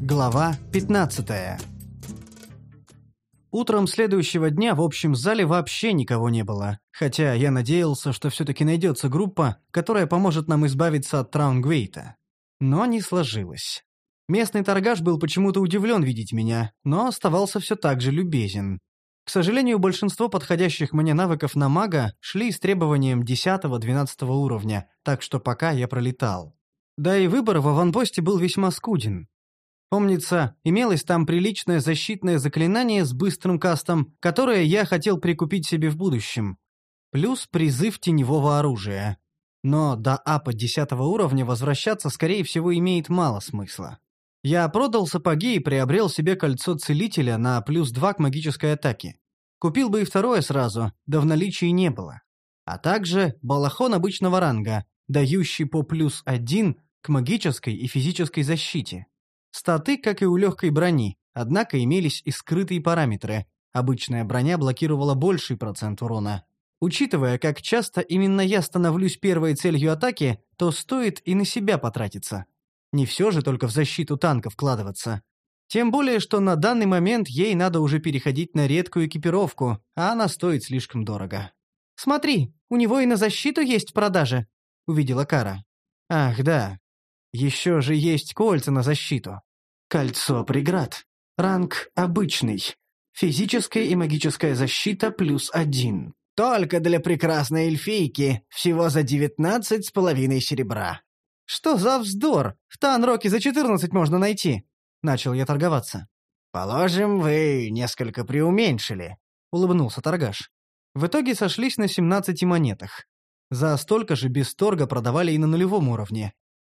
Глава 15 Утром следующего дня в общем зале вообще никого не было, хотя я надеялся, что все-таки найдется группа, которая поможет нам избавиться от Траунгвейта. Но не сложилось. Местный торгаш был почему-то удивлен видеть меня, но оставался все так же любезен. К сожалению, большинство подходящих мне навыков на мага шли с требованием 10-12 уровня, так что пока я пролетал. Да и выбор в аванпосте был весьма скуден. Помнится, имелось там приличное защитное заклинание с быстрым кастом, которое я хотел прикупить себе в будущем. Плюс призыв теневого оружия. Но до апа 10 уровня возвращаться, скорее всего, имеет мало смысла. Я продал сапоги и приобрел себе кольцо целителя на плюс 2 к магической атаке. Купил бы и второе сразу, да в наличии не было. А также балахон обычного ранга, дающий по плюс 1 к магической и физической защите. Статы, как и у легкой брони, однако имелись и скрытые параметры. Обычная броня блокировала больший процент урона. Учитывая, как часто именно я становлюсь первой целью атаки, то стоит и на себя потратиться. Не все же только в защиту танка вкладываться. Тем более, что на данный момент ей надо уже переходить на редкую экипировку, а она стоит слишком дорого. «Смотри, у него и на защиту есть в продаже», — увидела Кара. «Ах, да. Еще же есть кольца на защиту. Кольцо преград. Ранг обычный. Физическая и магическая защита плюс один. Только для прекрасной эльфийки. Всего за девятнадцать с половиной серебра. Что за вздор? В Танроке за четырнадцать можно найти. Начал я торговаться. «Положим, вы несколько преуменьшили», — улыбнулся торгаш. В итоге сошлись на семнадцати монетах. За столько же без торга продавали и на нулевом уровне.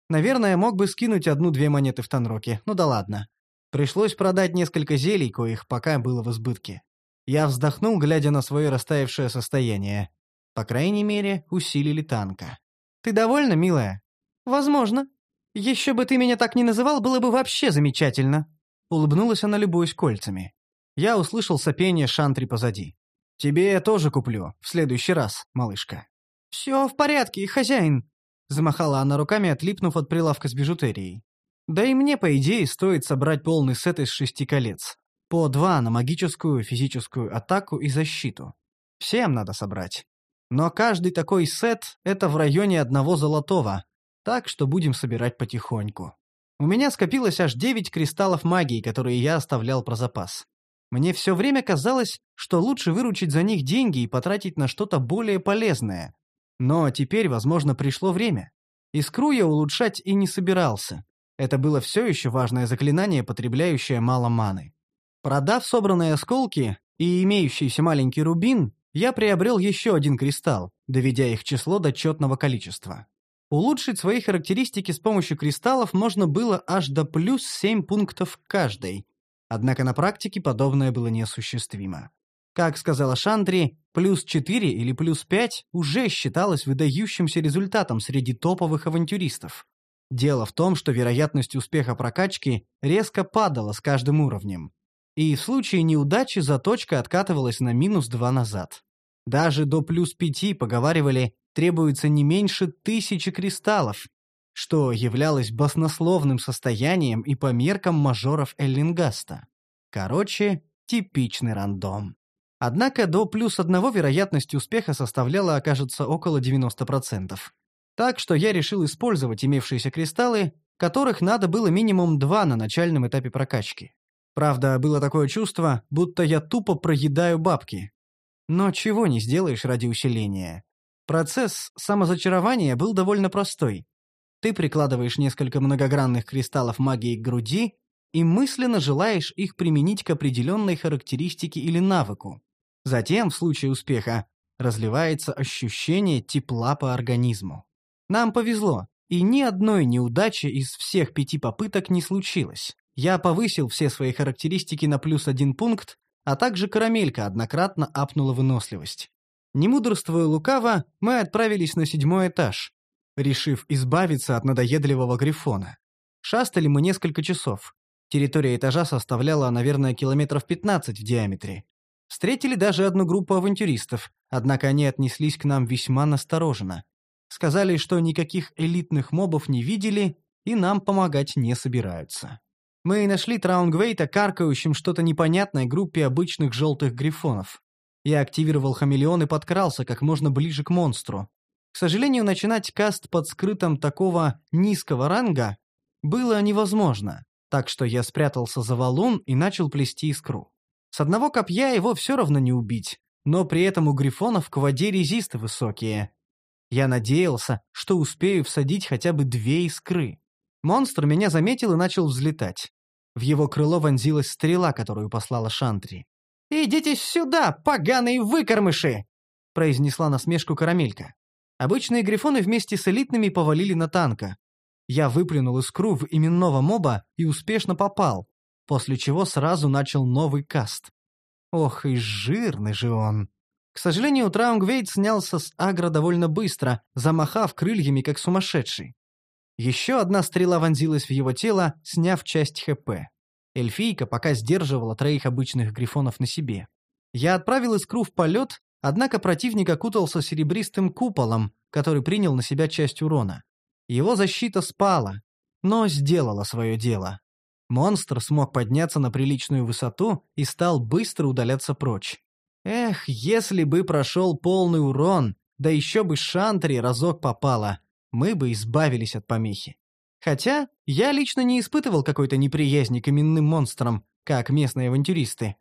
Наверное, мог бы скинуть одну-две монеты в Танроке, ну да ладно. Пришлось продать несколько зелий, коих пока было в избытке. Я вздохнул, глядя на свое растаявшее состояние. По крайней мере, усилили танка. «Ты довольна, милая?» «Возможно. Еще бы ты меня так не называл, было бы вообще замечательно». Улыбнулась она, любуясь кольцами. Я услышал сопение Шантри позади. «Тебе я тоже куплю, в следующий раз, малышка». «Все в порядке, хозяин», Замахала она руками, отлипнув от прилавка с бижутерией. Да и мне, по идее, стоит собрать полный сет из шести колец. По два на магическую, физическую атаку и защиту. Всем надо собрать. Но каждый такой сет — это в районе одного золотого, так что будем собирать потихоньку. У меня скопилось аж девять кристаллов магии, которые я оставлял про запас. Мне все время казалось, что лучше выручить за них деньги и потратить на что-то более полезное, но теперь, возможно, пришло время. Искру я улучшать и не собирался. Это было все еще важное заклинание, потребляющее мало маны. Продав собранные осколки и имеющийся маленький рубин, я приобрел еще один кристалл, доведя их число до четного количества. Улучшить свои характеристики с помощью кристаллов можно было аж до плюс 7 пунктов каждой, однако на практике подобное было неосуществимо. Как сказала Шандри, плюс 4 или плюс 5 уже считалось выдающимся результатом среди топовых авантюристов. Дело в том, что вероятность успеха прокачки резко падала с каждым уровнем. И в случае неудачи заточка откатывалась на минус 2 назад. Даже до плюс 5, поговаривали, требуется не меньше тысячи кристаллов, что являлось баснословным состоянием и по меркам мажоров Эллингаста. Короче, типичный рандом. Однако до плюс одного вероятность успеха составляла, окажется, около 90%. Так что я решил использовать имевшиеся кристаллы, которых надо было минимум два на начальном этапе прокачки. Правда, было такое чувство, будто я тупо проедаю бабки. Но чего не сделаешь ради усиления. Процесс самозачарования был довольно простой. Ты прикладываешь несколько многогранных кристаллов магии к груди и мысленно желаешь их применить к определенной характеристике или навыку. Затем, в случае успеха, разливается ощущение тепла по организму. Нам повезло, и ни одной неудачи из всех пяти попыток не случилось. Я повысил все свои характеристики на плюс один пункт, а также карамелька однократно апнула выносливость. Не мудрствуя лукаво, мы отправились на седьмой этаж, решив избавиться от надоедливого грифона. Шастали мы несколько часов. Территория этажа составляла, наверное, километров 15 в диаметре. Встретили даже одну группу авантюристов, однако они отнеслись к нам весьма настороженно. Сказали, что никаких элитных мобов не видели и нам помогать не собираются. Мы нашли Траунгвейта каркающим что-то непонятной группе обычных желтых грифонов. Я активировал хамелеон и подкрался как можно ближе к монстру. К сожалению, начинать каст под скрытым такого низкого ранга было невозможно, так что я спрятался за валун и начал плести искру. С одного копья его все равно не убить, но при этом у грифонов к воде резисты высокие. Я надеялся, что успею всадить хотя бы две искры. Монстр меня заметил и начал взлетать. В его крыло вонзилась стрела, которую послала Шантри. «Идите сюда, поганые выкормыши!» — произнесла насмешку Карамелька. Обычные грифоны вместе с элитными повалили на танка. Я выплюнул искру в именного моба и успешно попал, после чего сразу начал новый каст. Ох и жирный же он. К сожалению, Траунгвейт снялся с агро довольно быстро, замахав крыльями как сумасшедший. Еще одна стрела вонзилась в его тело, сняв часть ХП. Эльфийка пока сдерживала троих обычных грифонов на себе. Я отправил искру в полет, однако противник окутался серебристым куполом, который принял на себя часть урона. Его защита спала, но сделала свое дело. Монстр смог подняться на приличную высоту и стал быстро удаляться прочь. Эх, если бы прошел полный урон, да еще бы Шантри разок попала, мы бы избавились от помехи. Хотя я лично не испытывал какой-то неприязни к именным монстрам, как местные авантюристы.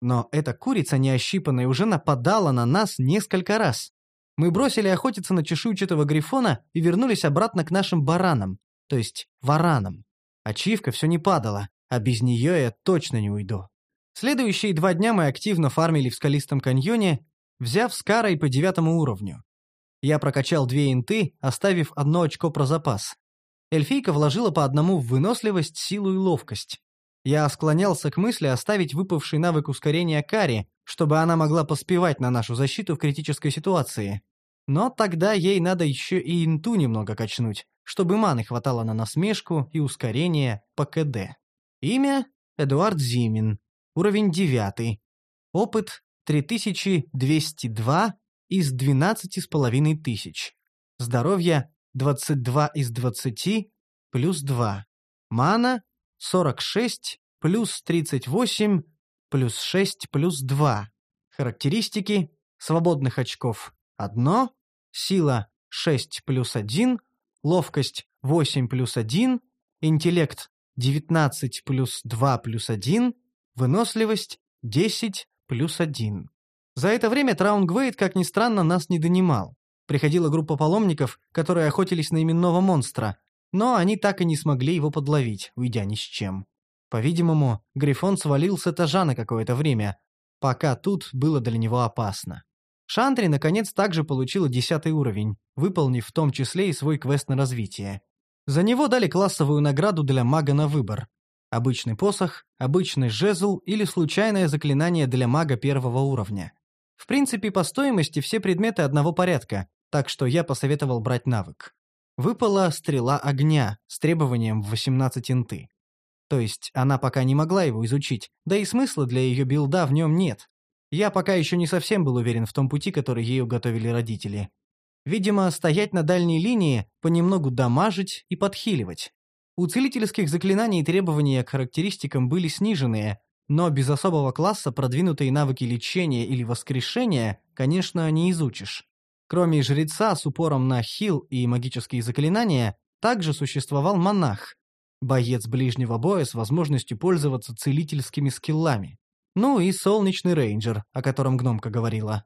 Но эта курица неощипанная уже нападала на нас несколько раз. Мы бросили охотиться на чешуйчатого грифона и вернулись обратно к нашим баранам, то есть варанам. Ачивка все не падала, а без нее я точно не уйду. Следующие два дня мы активно фармили в скалистом каньоне, взяв с карой по девятому уровню. Я прокачал две инты, оставив одно очко про запас. Эльфийка вложила по одному в выносливость, силу и ловкость. Я склонялся к мысли оставить выпавший навык ускорения Кари, чтобы она могла поспевать на нашу защиту в критической ситуации. Но тогда ей надо еще и инту немного качнуть, чтобы маны хватало на насмешку и ускорение по КД. Имя – Эдуард Зимин. Уровень 9. Опыт – 3202 из 12 с половиной тысяч. Здоровье 22 из 20 плюс 2. Мана 46 плюс 38 плюс 6 плюс 2. Характеристики свободных очков 1, сила 6 плюс 1, ловкость 8 плюс 1, интеллект 19 плюс 2 плюс 1, выносливость 10 плюс 1. За это время Траунгвейт, как ни странно, нас не донимал. Приходила группа паломников, которые охотились на именного монстра, но они так и не смогли его подловить, уйдя ни с чем. По-видимому, Грифон свалил с этажа на какое-то время, пока тут было для него опасно. Шантри, наконец, также получила десятый уровень, выполнив в том числе и свой квест на развитие. За него дали классовую награду для мага на выбор. Обычный посох, обычный жезл или случайное заклинание для мага первого уровня. В принципе, по стоимости все предметы одного порядка, так что я посоветовал брать навык. Выпала стрела огня с требованием в 18 инты. То есть она пока не могла его изучить, да и смысла для ее билда в нем нет. Я пока еще не совсем был уверен в том пути, который ею готовили родители. Видимо, стоять на дальней линии, понемногу дамажить и подхиливать. У целительских заклинаний требования к характеристикам были сниженные, но без особого класса продвинутые навыки лечения или воскрешения, конечно, не изучишь. Кроме жреца с упором на хил и магические заклинания, также существовал монах, боец ближнего боя с возможностью пользоваться целительскими скиллами. Ну и солнечный рейнджер, о котором гномка говорила.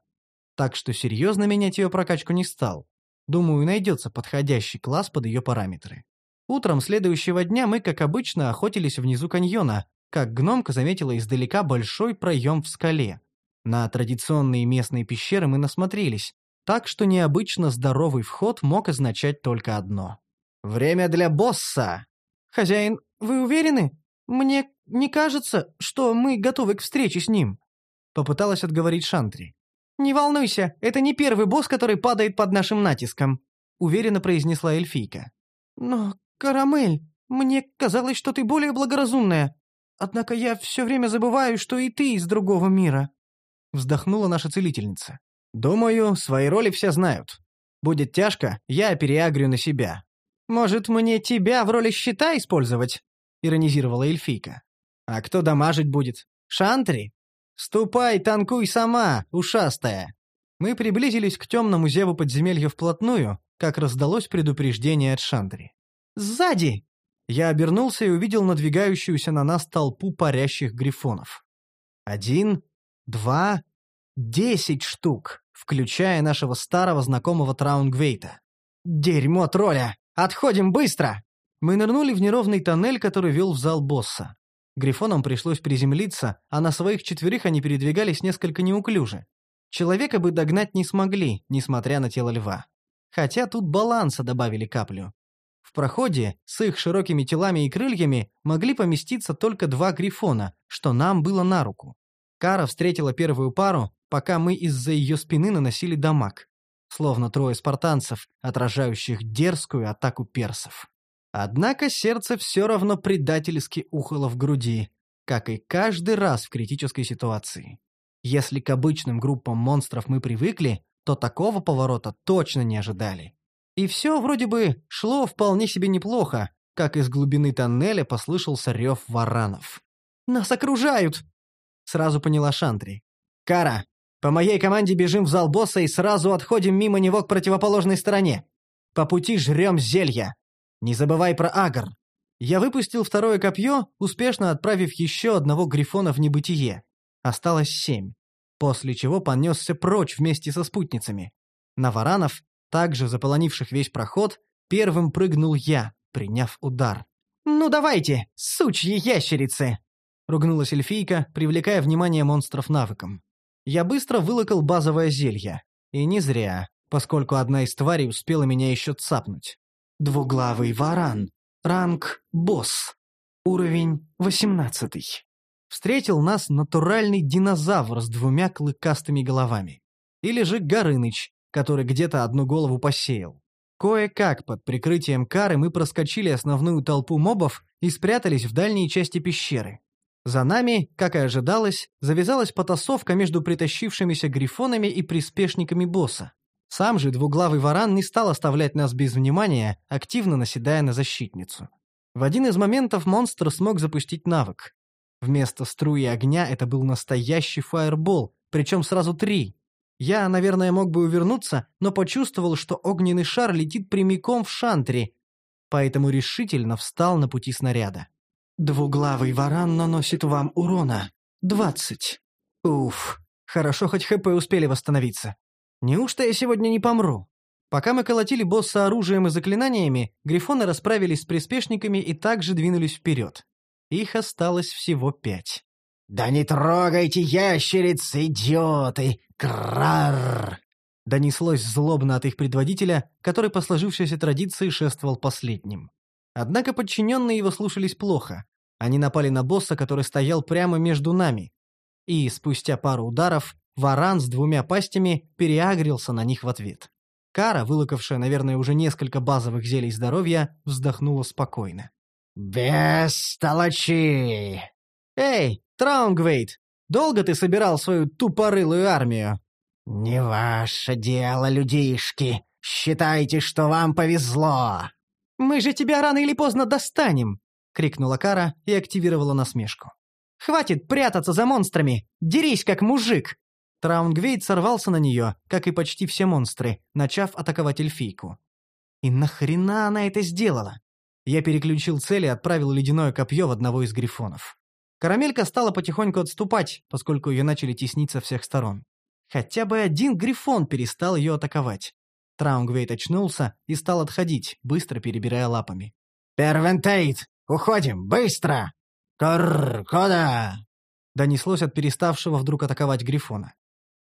Так что серьезно менять ее прокачку не стал. Думаю, найдется подходящий класс под ее параметры. Утром следующего дня мы, как обычно, охотились внизу каньона, как гномка заметила издалека большой проем в скале. На традиционные местные пещеры мы насмотрелись, так что необычно здоровый вход мог означать только одно. «Время для босса!» «Хозяин, вы уверены? Мне не кажется, что мы готовы к встрече с ним?» Попыталась отговорить Шантри. «Не волнуйся, это не первый босс, который падает под нашим натиском», уверенно произнесла эльфийка. «Но, Карамель, мне казалось, что ты более благоразумная. Однако я все время забываю, что и ты из другого мира», — вздохнула наша целительница. «Думаю, свои роли все знают. Будет тяжко, я переагрю на себя. Может, мне тебя в роли щита использовать? Иронизировала эльфийка. А кто дамажить будет? Шантри? Ступай, танкуй сама, ушастая. Мы приблизились к темному зеву подземелья вплотную, как раздалось предупреждение от Шантри. «Сзади!» Я обернулся и увидел надвигающуюся на нас толпу парящих грифонов. Один, два, десять штук, включая нашего старого знакомого Траунгвейта. «Дерьмо тролля! Отходим быстро!» Мы нырнули в неровный тоннель, который вел в зал босса. Грифонам пришлось приземлиться, а на своих четверых они передвигались несколько неуклюже. Человека бы догнать не смогли, несмотря на тело льва. Хотя тут баланса добавили каплю. В проходе с их широкими телами и крыльями могли поместиться только два грифона, что нам было на руку. Кара встретила первую пару, пока мы из-за ее спины наносили дамаг. Словно трое спартанцев, отражающих дерзкую атаку персов. Однако сердце все равно предательски ухало в груди, как и каждый раз в критической ситуации. Если к обычным группам монстров мы привыкли, то такого поворота точно не ожидали. И все вроде бы шло вполне себе неплохо, как из глубины тоннеля послышался рев варанов. «Нас окружают!» Сразу поняла Шантри. «Кара, по моей команде бежим в зал босса и сразу отходим мимо него к противоположной стороне. По пути жрем зелья. Не забывай про агр». Я выпустил второе копье, успешно отправив еще одного грифона в небытие. Осталось семь. После чего понесся прочь вместе со спутницами. На варанов также заполонивших весь проход, первым прыгнул я, приняв удар. «Ну давайте, сучьи ящерицы!» — ругнулась эльфийка, привлекая внимание монстров навыком. Я быстро вылокал базовое зелье. И не зря, поскольку одна из тварей успела меня еще цапнуть. Двуглавый варан. Ранг «Босс». Уровень восемнадцатый. Встретил нас натуральный динозавр с двумя клыкастыми головами. Или же Горыныч, который где-то одну голову посеял. Кое-как под прикрытием кары мы проскочили основную толпу мобов и спрятались в дальней части пещеры. За нами, как и ожидалось, завязалась потасовка между притащившимися грифонами и приспешниками босса. Сам же двуглавый варан не стал оставлять нас без внимания, активно наседая на защитницу. В один из моментов монстр смог запустить навык. Вместо струи огня это был настоящий фаербол, причем сразу три, я, наверное, мог бы увернуться, но почувствовал, что огненный шар летит прямиком в шантри, поэтому решительно встал на пути снаряда. «Двуглавый варан наносит вам урона. Двадцать. Уф, хорошо хоть ХП успели восстановиться. Неужто я сегодня не помру?» Пока мы колотили босса оружием и заклинаниями, грифоны расправились с приспешниками и также двинулись вперед. Их осталось всего пять. «Да не трогайте ящериц, идиоты! Крарр!» Донеслось злобно от их предводителя, который по сложившейся традиции шествовал последним. Однако подчиненные его слушались плохо. Они напали на босса, который стоял прямо между нами. И спустя пару ударов варан с двумя пастями переагрился на них в ответ. Кара, вылокавшая, наверное, уже несколько базовых зелий здоровья, вздохнула спокойно. «Бестолочи!» «Эй, Траунгвейт, долго ты собирал свою тупорылую армию?» «Не ваше дело, людишки. Считайте, что вам повезло». «Мы же тебя рано или поздно достанем!» — крикнула Кара и активировала насмешку. «Хватит прятаться за монстрами! Дерись, как мужик!» Траунгвейт сорвался на нее, как и почти все монстры, начав атаковать эльфийку. «И нахрена она это сделала?» Я переключил цель и отправил ледяное копье в одного из грифонов. Карамелька стала потихоньку отступать, поскольку ее начали теснить со всех сторон. Хотя бы один грифон перестал ее атаковать. Траунгвейт очнулся и стал отходить, быстро перебирая лапами. «Первентейт! Уходим! Быстро! Корр! Кода!» Донеслось от переставшего вдруг атаковать грифона.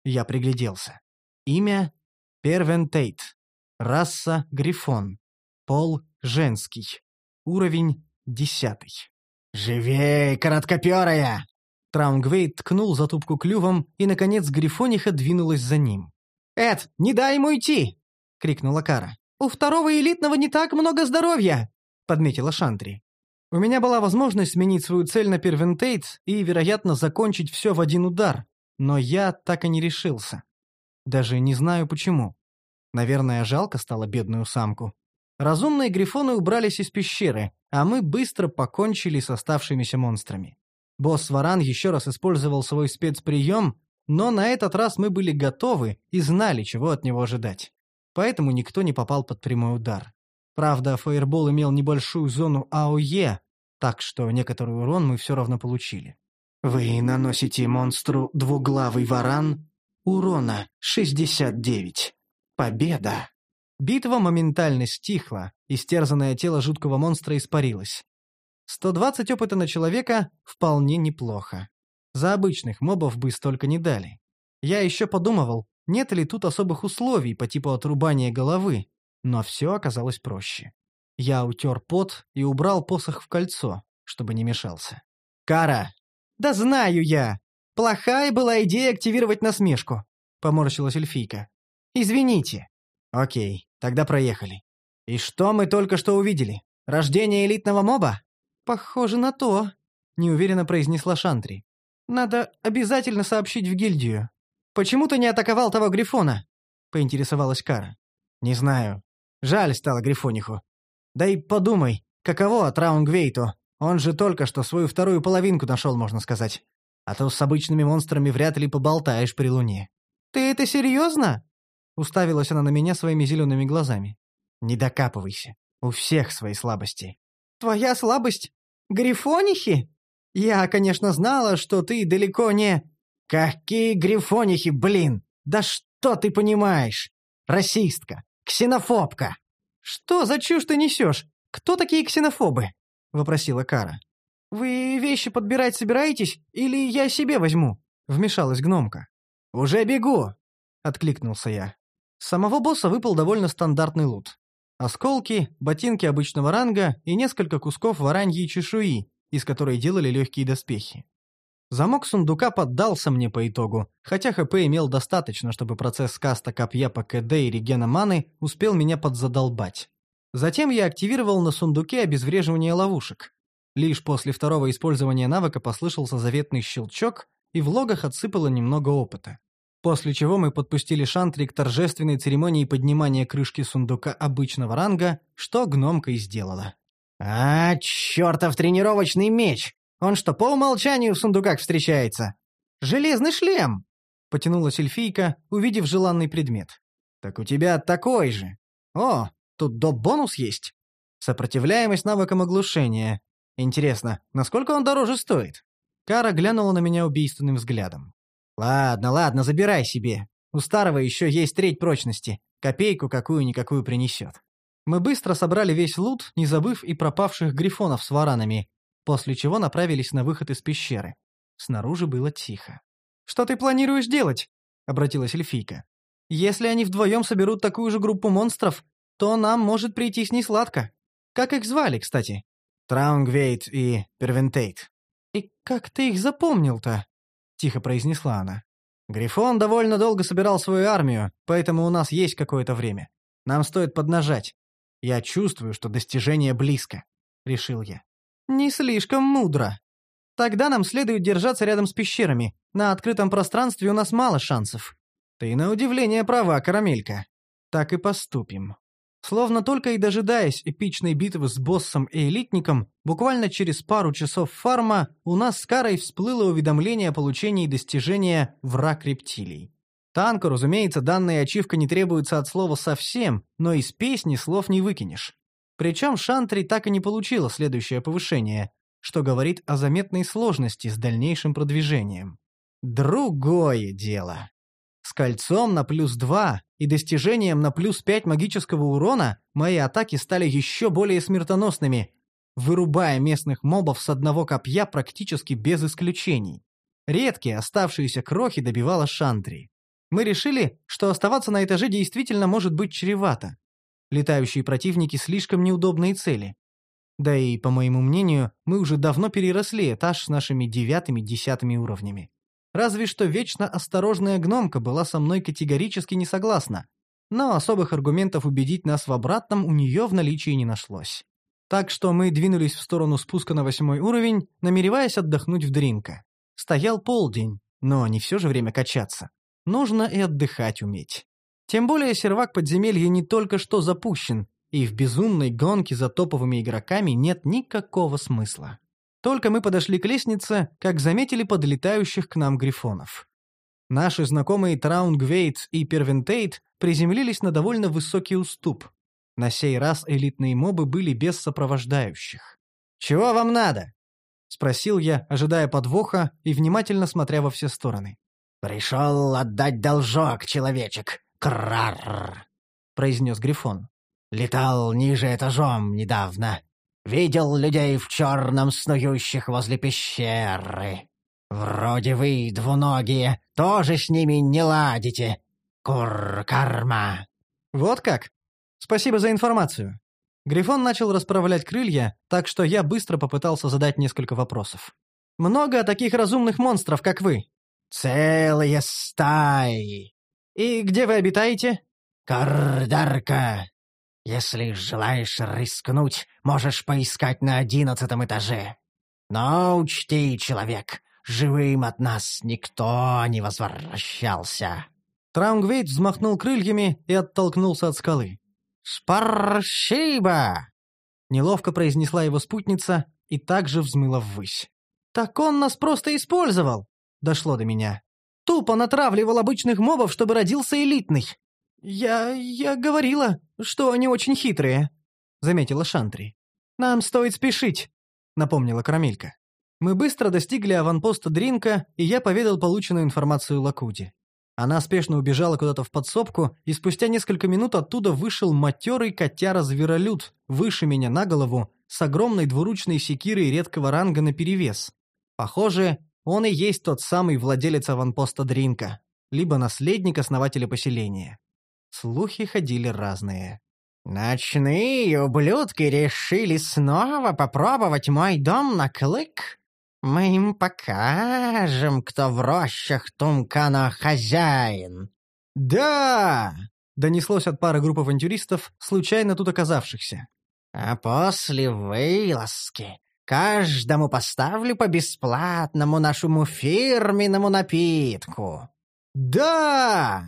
Я пригляделся. Имя — Первентейт. Раса — грифон. Пол — женский. Уровень — десятый. «Живей, короткоперая!» Траунгвейт ткнул затупку клювом, и, наконец, Грифониха двинулась за ним. «Эд, не дай ему идти!» — крикнула Кара. «У второго элитного не так много здоровья!» — подметила Шантри. У меня была возможность сменить свою цель на Первентейт и, вероятно, закончить все в один удар, но я так и не решился. Даже не знаю почему. Наверное, жалко стало бедную самку. Разумные грифоны убрались из пещеры, а мы быстро покончили с оставшимися монстрами. Босс Варан еще раз использовал свой спецприем, но на этот раз мы были готовы и знали, чего от него ожидать. Поэтому никто не попал под прямой удар. Правда, фаербол имел небольшую зону АОЕ, так что некоторый урон мы все равно получили. Вы наносите монстру двуглавый варан урона 69. Победа! Битва моментально стихла, и стерзанное тело жуткого монстра испарилось. 120 опыта на человека – вполне неплохо. За обычных мобов бы столько не дали. Я еще подумывал, нет ли тут особых условий по типу отрубания головы, но все оказалось проще. Я утер пот и убрал посох в кольцо, чтобы не мешался. «Кара!» «Да знаю я! Плохая была идея активировать насмешку», — поморщилась эльфийка. «Извините». «Окей, тогда проехали. И что мы только что увидели? Рождение элитного моба?» «Похоже на то», — неуверенно произнесла Шантри. «Надо обязательно сообщить в гильдию». «Почему ты не атаковал того Грифона?» — поинтересовалась Кара. «Не знаю. Жаль стало Грифониху. Да и подумай, каково Траунгвейту? Он же только что свою вторую половинку нашел, можно сказать. А то с обычными монстрами вряд ли поболтаешь при луне». «Ты это серьезно?» Уставилась она на меня своими зелеными глазами. «Не докапывайся. У всех свои слабости». «Твоя слабость? Грифонихи? Я, конечно, знала, что ты далеко не...» «Какие грифонихи, блин! Да что ты понимаешь? Расистка, ксенофобка!» «Что за чушь ты несешь? Кто такие ксенофобы?» — вопросила Кара. «Вы вещи подбирать собираетесь, или я себе возьму?» — вмешалась гномка. «Уже бегу!» — откликнулся я. С самого босса выпал довольно стандартный лут. Осколки, ботинки обычного ранга и несколько кусков вараньей чешуи, из которой делали легкие доспехи. Замок сундука поддался мне по итогу, хотя ХП имел достаточно, чтобы процесс каста копья по КД и регена маны успел меня подзадолбать. Затем я активировал на сундуке обезвреживание ловушек. Лишь после второго использования навыка послышался заветный щелчок, и в логах отсыпало немного опыта. После чего мы подпустили Шантри к торжественной церемонии поднимания крышки сундука обычного ранга, что гномка и сделала. «А, чертов тренировочный меч! Он что, по умолчанию в сундуках встречается?» «Железный шлем!» — потянулась эльфийка, увидев желанный предмет. «Так у тебя такой же. О, тут доп-бонус есть. Сопротивляемость навыкам оглушения. Интересно, насколько он дороже стоит?» Кара глянула на меня убийственным взглядом. «Ладно, ладно, забирай себе. У старого еще есть треть прочности. Копейку какую-никакую принесет». Мы быстро собрали весь лут, не забыв и пропавших грифонов с варанами, после чего направились на выход из пещеры. Снаружи было тихо. «Что ты планируешь делать?» — обратилась эльфийка. «Если они вдвоем соберут такую же группу монстров, то нам может прийтись несладко. Как их звали, кстати?» «Траунгвейт и Первентейт». «И как ты их запомнил-то?» — тихо произнесла она. «Грифон довольно долго собирал свою армию, поэтому у нас есть какое-то время. Нам стоит поднажать. Я чувствую, что достижение близко», — решил я. «Не слишком мудро. Тогда нам следует держаться рядом с пещерами. На открытом пространстве у нас мало шансов». «Ты на удивление права, Карамелька. Так и поступим». Словно только и дожидаясь эпичной битвы с боссом и элитником, буквально через пару часов фарма у нас с Карой всплыло уведомление о получении достижения «Враг рептилий». Танку, разумеется, данная ачивка не требуется от слова совсем, но из песни слов не выкинешь. Причем Шантри так и не получила следующее повышение, что говорит о заметной сложности с дальнейшим продвижением. Другое дело. С кольцом на плюс два и достижением на плюс 5 магического урона мои атаки стали еще более смертоносными, вырубая местных мобов с одного копья практически без исключений. Редкие оставшиеся крохи добивала Шантри. Мы решили, что оставаться на этаже действительно может быть чревато. Летающие противники слишком неудобные цели. Да и, по моему мнению, мы уже давно переросли этаж с нашими девятыми-десятыми уровнями. Разве что вечно осторожная гномка была со мной категорически не согласна. Но особых аргументов убедить нас в обратном у нее в наличии не нашлось. Так что мы двинулись в сторону спуска на восьмой уровень, намереваясь отдохнуть в Дринка. Стоял полдень, но не все же время качаться. Нужно и отдыхать уметь. Тем более сервак подземелья не только что запущен, и в безумной гонке за топовыми игроками нет никакого смысла. Только мы подошли к лестнице, как заметили подлетающих к нам грифонов. Наши знакомые Траунгвейт и Первентейт приземлились на довольно высокий уступ. На сей раз элитные мобы были без сопровождающих. «Чего вам надо?» — спросил я, ожидая подвоха и внимательно смотря во все стороны. «Пришел отдать должок, человечек. Крарр!» — произнес Грифон. «Летал ниже этажом недавно. Видел людей в черном, снующих возле пещеры. Вроде вы, двуногие, тоже с ними не ладите. Кур-карма!» «Вот как? Спасибо за информацию». Грифон начал расправлять крылья, так что я быстро попытался задать несколько вопросов. «Много таких разумных монстров, как вы?» «Целые стаи!» «И где вы обитаете?» «Кардарка! Если желаешь рискнуть, можешь поискать на одиннадцатом этаже. Но учти, человек, живым от нас никто не возвращался». Траунгвейт взмахнул крыльями и оттолкнулся от скалы. «Спаршиба!» — неловко произнесла его спутница и также взмыла ввысь. «Так он нас просто использовал!» — дошло до меня. «Тупо натравливал обычных мобов, чтобы родился элитный!» «Я... я говорила, что они очень хитрые», — заметила Шантри. «Нам стоит спешить», — напомнила Карамелька. Мы быстро достигли аванпоста Дринка, и я поведал полученную информацию Лакуди. Она спешно убежала куда-то в подсобку, и спустя несколько минут оттуда вышел матерый котяра-зверолюд, выше меня на голову, с огромной двуручной секирой редкого ранга наперевес. Похоже, он и есть тот самый владелец аванпоста Дринка, либо наследник основателя поселения. Слухи ходили разные. «Ночные ублюдки решили снова попробовать мой дом на клык?» Мы им покажем, кто в рощах Тумкана хозяин. Да! Донеслось от пары групп авантюристов, случайно тут оказавшихся. А после вылазки каждому поставлю по бесплатному нашему фирменному напитку. Да!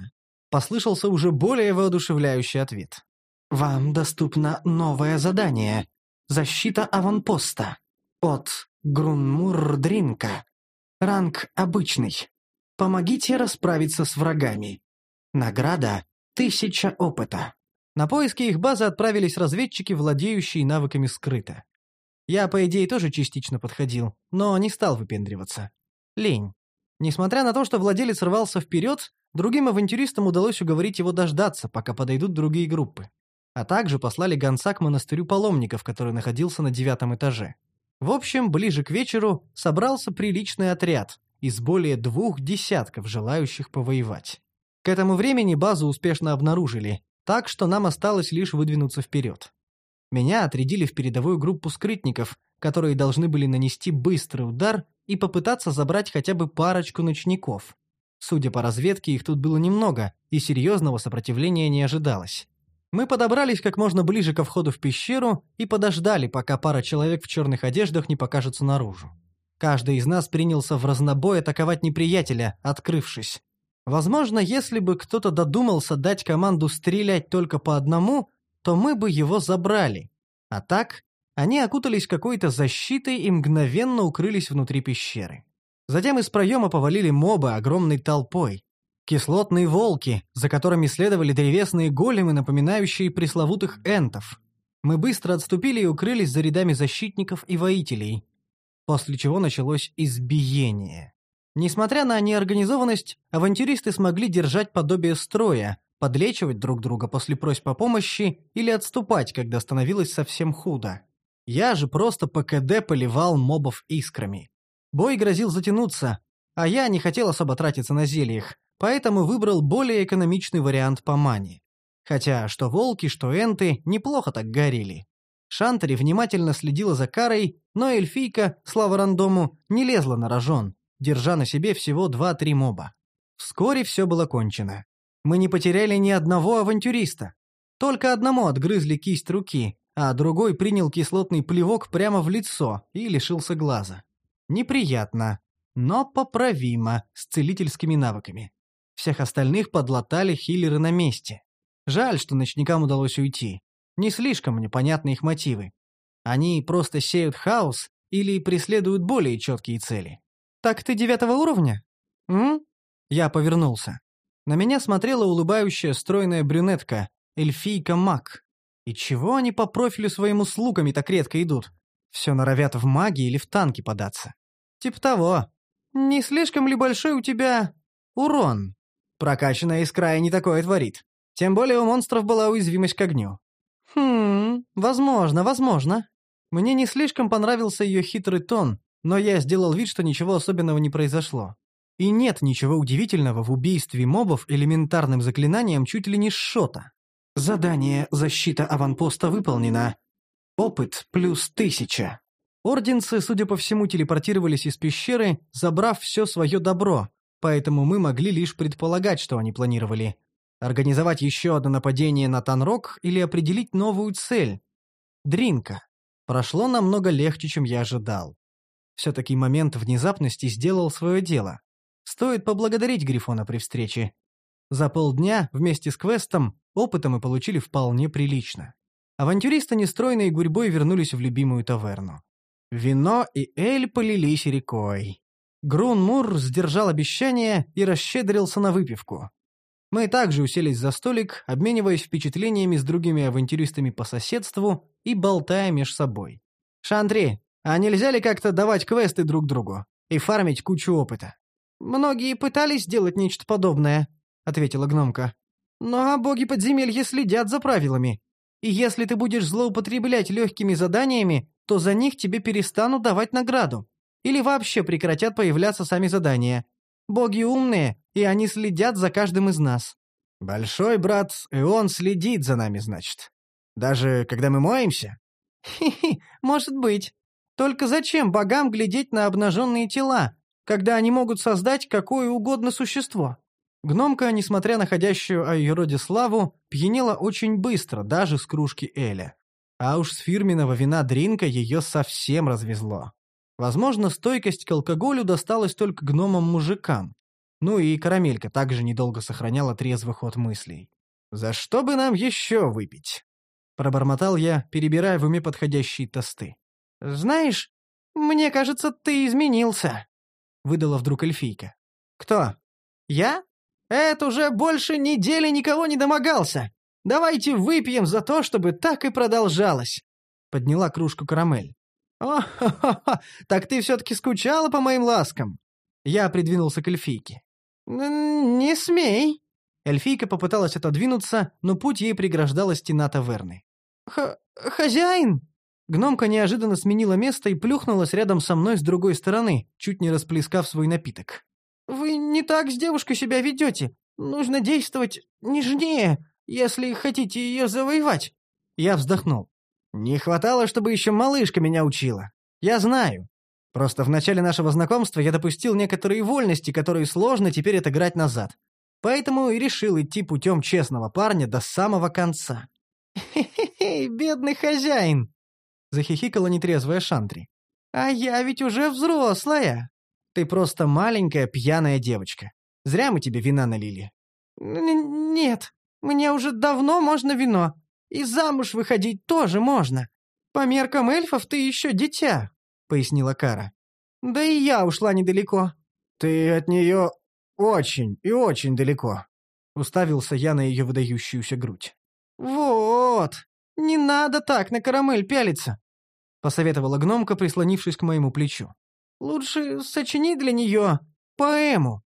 Послышался уже более воодушевляющий ответ. Вам доступно новое задание. Защита аванпоста. От Грунмурдринка. Ранг обычный. Помогите расправиться с врагами. Награда — тысяча опыта. На поиски их базы отправились разведчики, владеющие навыками скрыто. Я, по идее, тоже частично подходил, но не стал выпендриваться. Лень. Несмотря на то, что владелец рвался вперед, другим авантюристам удалось уговорить его дождаться, пока подойдут другие группы. А также послали гонца к монастырю паломников, который находился на девятом этаже. В общем, ближе к вечеру собрался приличный отряд из более двух десятков желающих повоевать. К этому времени базу успешно обнаружили, так что нам осталось лишь выдвинуться вперед. Меня отрядили в передовую группу скрытников, которые должны были нанести быстрый удар и попытаться забрать хотя бы парочку ночников. Судя по разведке, их тут было немного, и серьезного сопротивления не ожидалось. Мы подобрались как можно ближе ко входу в пещеру и подождали, пока пара человек в черных одеждах не покажется наружу. Каждый из нас принялся в разнобой атаковать неприятеля, открывшись. Возможно, если бы кто-то додумался дать команду стрелять только по одному, то мы бы его забрали. А так, они окутались какой-то защитой и мгновенно укрылись внутри пещеры. Затем из проема повалили мобы огромной толпой. Кислотные волки, за которыми следовали древесные големы, напоминающие пресловутых энтов. Мы быстро отступили и укрылись за рядами защитников и воителей, после чего началось избиение. Несмотря на неорганизованность, авантюристы смогли держать подобие строя, подлечивать друг друга после просьб о помощи или отступать, когда становилось совсем худо. Я же просто по КД поливал мобов искрами. Бой грозил затянуться, а я не хотел особо тратиться на зельях, поэтому выбрал более экономичный вариант по мане. Хотя что волки, что энты неплохо так горели. Шантари внимательно следила за карой, но эльфийка, слава рандому, не лезла на рожон, держа на себе всего два-три моба. Вскоре все было кончено. Мы не потеряли ни одного авантюриста. Только одному отгрызли кисть руки, а другой принял кислотный плевок прямо в лицо и лишился глаза. Неприятно, но поправимо с целительскими навыками. Всех остальных подлатали хиллеры на месте. Жаль, что ночникам удалось уйти. Не слишком мне понятны их мотивы. Они просто сеют хаос или преследуют более четкие цели. «Так ты девятого уровня?» «М?» Я повернулся. На меня смотрела улыбающая стройная брюнетка, эльфийка Мак. И чего они по профилю своему с луками так редко идут? Все норовят в маги или в танки податься. Тип того. Не слишком ли большой у тебя урон? Прокачанная искра не такое творит. Тем более у монстров была уязвимость к огню. Хм, возможно, возможно. Мне не слишком понравился ее хитрый тон, но я сделал вид, что ничего особенного не произошло. И нет ничего удивительного в убийстве мобов элементарным заклинанием чуть ли не шота. Задание «Защита аванпоста» выполнено. Опыт плюс тысяча. Орденцы, судя по всему, телепортировались из пещеры, забрав все свое добро, поэтому мы могли лишь предполагать, что они планировали. Организовать еще одно нападение на Танрок или определить новую цель. Дринка. Прошло намного легче, чем я ожидал. Все-таки момент внезапности сделал свое дело. Стоит поблагодарить Грифона при встрече. За полдня, вместе с квестом, опыта мы получили вполне прилично. Авантюристы нестройной гурьбой вернулись в любимую таверну. Вино и эль полились рекой. Грун Мур сдержал обещание и расщедрился на выпивку. Мы также уселись за столик, обмениваясь впечатлениями с другими авантюристами по соседству и болтая меж собой. «Шандри, а нельзя ли как-то давать квесты друг другу и фармить кучу опыта?» «Многие пытались сделать нечто подобное», — ответила гномка. «Но боги подземелья следят за правилами. И если ты будешь злоупотреблять легкими заданиями, то за них тебе перестанут давать награду. Или вообще прекратят появляться сами задания. Боги умные, и они следят за каждым из нас». «Большой брат, и он следит за нами, значит. Даже когда мы моемся?» «Хи-хи, может быть. Только зачем богам глядеть на обнаженные тела, когда они могут создать какое угодно существо. Гномка, несмотря на ходящую о ее роде славу, пьянела очень быстро, даже с кружки Эля. А уж с фирменного вина Дринка ее совсем развезло. Возможно, стойкость к алкоголю досталась только гномам-мужикам. Ну и карамелька также недолго сохраняла трезвый ход мыслей. «За что бы нам еще выпить?» Пробормотал я, перебирая в уме подходящие тосты. «Знаешь, мне кажется, ты изменился», выдала вдруг эльфийка. «Кто? Я? Это уже больше недели никого не домогался. Давайте выпьем за то, чтобы так и продолжалось!» Подняла кружку карамель. «О, хо -хо -хо, так ты все-таки скучала по моим ласкам?» Я придвинулся к эльфийке. «Не смей!» Эльфийка попыталась отодвинуться, но путь ей преграждала стена таверны. «Хозяин!» Гномка неожиданно сменила место и плюхнулась рядом со мной с другой стороны, чуть не расплескав свой напиток. «Вы не так с девушкой себя ведете. Нужно действовать нежнее, если хотите ее завоевать». Я вздохнул. «Не хватало, чтобы еще малышка меня учила. Я знаю. Просто в начале нашего знакомства я допустил некоторые вольности, которые сложно теперь отыграть назад. Поэтому и решил идти путем честного парня до самого конца». «Хе-хе-хе, бедный хозяин!» — захихикала нетрезвая Шантри. «А я ведь уже взрослая!» «Ты просто маленькая пьяная девочка. Зря мы тебе вина налили». Н «Нет, мне уже давно можно вино. И замуж выходить тоже можно. По меркам эльфов ты еще дитя», — пояснила Кара. «Да и я ушла недалеко». «Ты от нее очень и очень далеко», — уставился я на ее выдающуюся грудь. «Вот, «Не надо так на карамель пялиться», — посоветовала гномка, прислонившись к моему плечу. «Лучше сочини для нее поэму.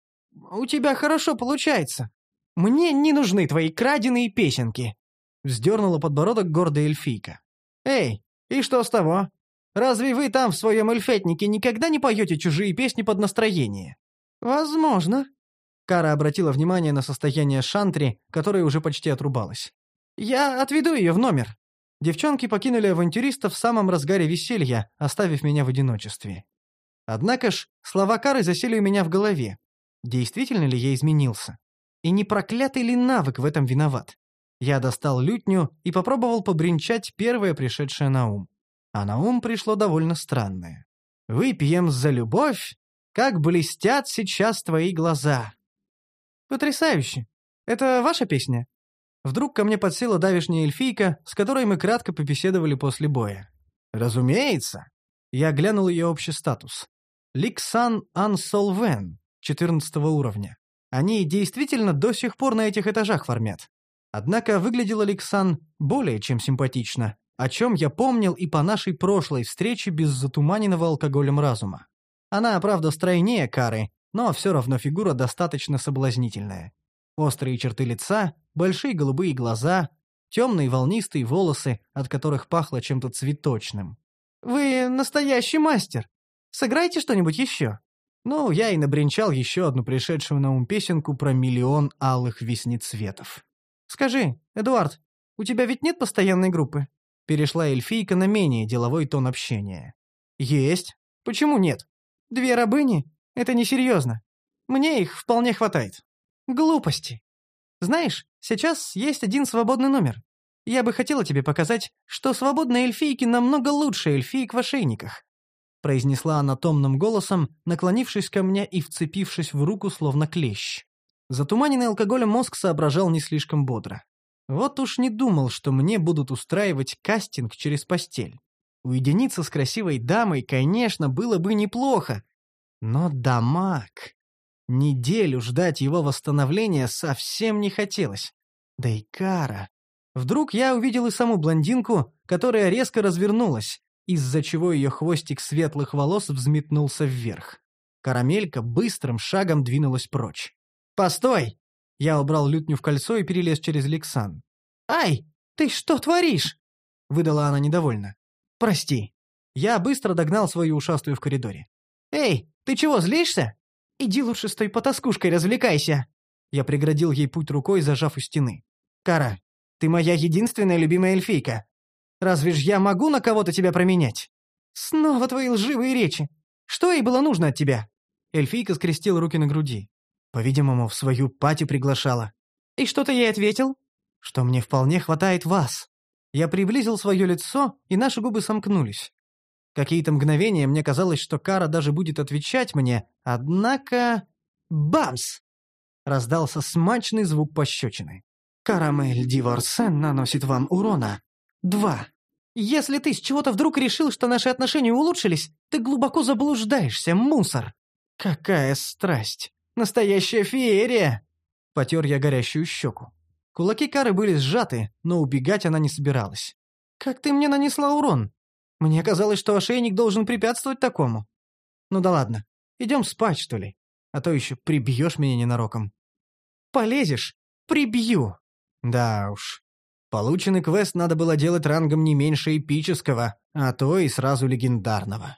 У тебя хорошо получается. Мне не нужны твои краденые песенки», — вздернула подбородок гордая эльфийка. «Эй, и что с того? Разве вы там в своем эльфетнике никогда не поете чужие песни под настроение?» «Возможно». Кара обратила внимание на состояние Шантри, которая уже почти отрубалась. «Я отведу ее в номер». Девчонки покинули авантюриста в самом разгаре веселья, оставив меня в одиночестве. Однако ж, слова Кары засели у меня в голове. Действительно ли я изменился? И не проклятый ли навык в этом виноват? Я достал лютню и попробовал побренчать первое пришедшее на ум. А на ум пришло довольно странное. «Выпьем за любовь, как блестят сейчас твои глаза». Потрясающе. Это ваша песня? Вдруг ко мне подсела давишняя эльфийка, с которой мы кратко побеседовали после боя. Разумеется. Я глянул ее общий статус. Ликсан Ансолвен, 14 уровня. Они действительно до сих пор на этих этажах формят. Однако выглядела Ликсан более чем симпатично, о чем я помнил и по нашей прошлой встрече без затуманенного алкоголем разума. Она, правда, стройнее Кары, но все равно фигура достаточно соблазнительная. Острые черты лица, большие голубые глаза, темные волнистые волосы, от которых пахло чем-то цветочным. «Вы настоящий мастер! Сыграйте что-нибудь еще!» Ну, я и набренчал еще одну пришедшую на ум песенку про миллион алых веснецветов. «Скажи, Эдуард, у тебя ведь нет постоянной группы?» Перешла эльфийка на менее деловой тон общения. «Есть. Почему нет? Две рабыни? Это несерьезно. Мне их вполне хватает». «Глупости. Знаешь, сейчас есть один свободный номер. Я бы хотела тебе показать, что свободные эльфийки намного лучше эльфиек в ошейниках произнесла она томным голосом, наклонившись ко мне и вцепившись в руку, словно клещ. Затуманенный алкоголем мозг соображал не слишком бодро. Вот уж не думал, что мне будут устраивать кастинг через постель. Уединиться с красивой дамой, конечно, было бы неплохо. Но дамаг... Неделю ждать его восстановления совсем не хотелось. Да и кара. Вдруг я увидел и саму блондинку, которая резко развернулась, из-за чего ее хвостик светлых волос взметнулся вверх. Карамелька быстрым шагом двинулась прочь. «Постой!» Я убрал лютню в кольцо и перелез через Лексан. «Ай, ты что творишь?» — выдала она недовольно. «Прости». Я быстро догнал свою ушастую в коридоре. «Эй, ты чего, злишься? Иди лучше с той потаскушкой развлекайся!» Я преградил ей путь рукой, зажав у стены. «Кара, ты моя единственная любимая эльфийка. Разве ж я могу на кого-то тебя променять? Снова твои лживые речи. Что ей было нужно от тебя?» Эльфийка скрестила руки на груди. По-видимому, в свою пати приглашала. «И что ты ей ответил?» «Что мне вполне хватает вас». Я приблизил свое лицо, и наши губы сомкнулись. Какие-то мгновения мне казалось, что Кара даже будет отвечать мне, однако... Бамс! Раздался смачный звук пощечины. «Карамель Диворсен наносит вам урона. Два. Если ты с чего-то вдруг решил, что наши отношения улучшились, ты глубоко заблуждаешься, мусор. Какая страсть! Настоящая феерия! Потер я горящую щеку. Кулаки Кары были сжаты, но убегать она не собиралась. «Как ты мне нанесла урон? Мне казалось, что ошейник должен препятствовать такому. Ну да ладно, идем спать, что ли? А то еще прибьешь меня ненароком». «Полезешь? Прибью!» «Да уж, Полученный квест надо было делать рангом не меньше эпического, а то и сразу легендарного.